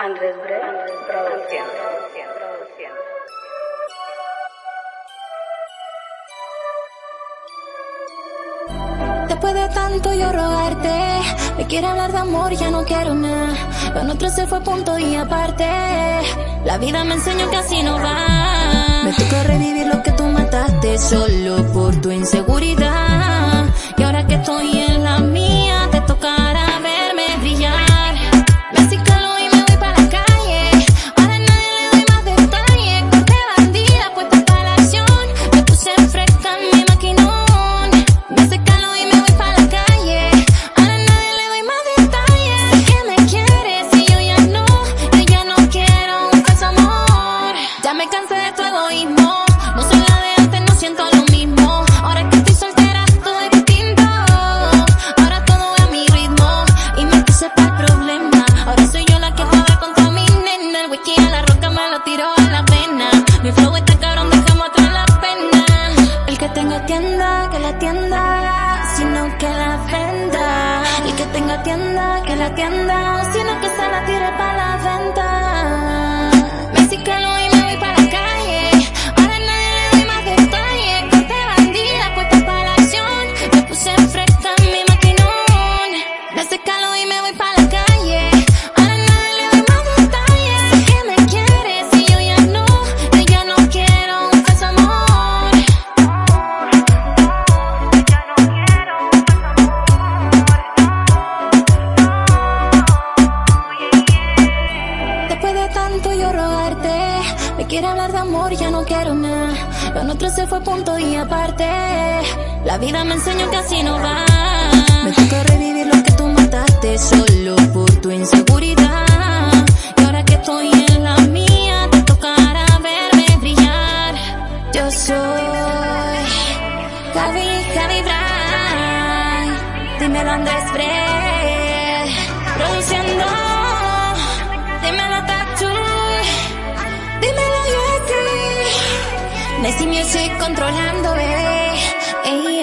Andrés Bre, produciendo. Después de tanto yo rogarte, me quiere hablar de amor, ya no quiero nada. Lo nuestro se fue punto y aparte. La vida me enseñó que así no va. Me toca revivir lo que tú mataste solo por tu inseguridad. Tenga tienda, que la tienda. Sino que quiere hablar de amor, ya no quiero nada. Lo nuestro se fue punto y aparte. La vida me enseñó que así no va. Me toca revivir lo que tú mataste solo por tu inseguridad. Y ahora que estoy en la mía, te tocará verme brillar. Yo soy Javi, Javi Bright. Dímelo Andrés Bre, Messi Music controlando, bebé. Ey.